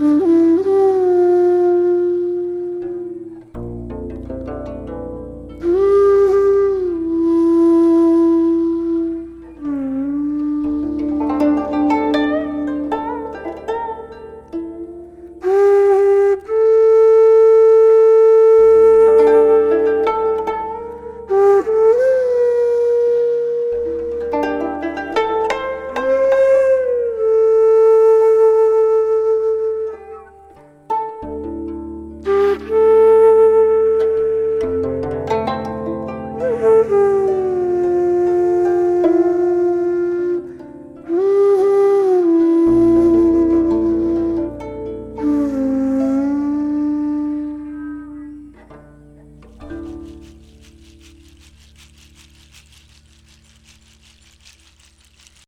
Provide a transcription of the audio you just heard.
Mm-hmm.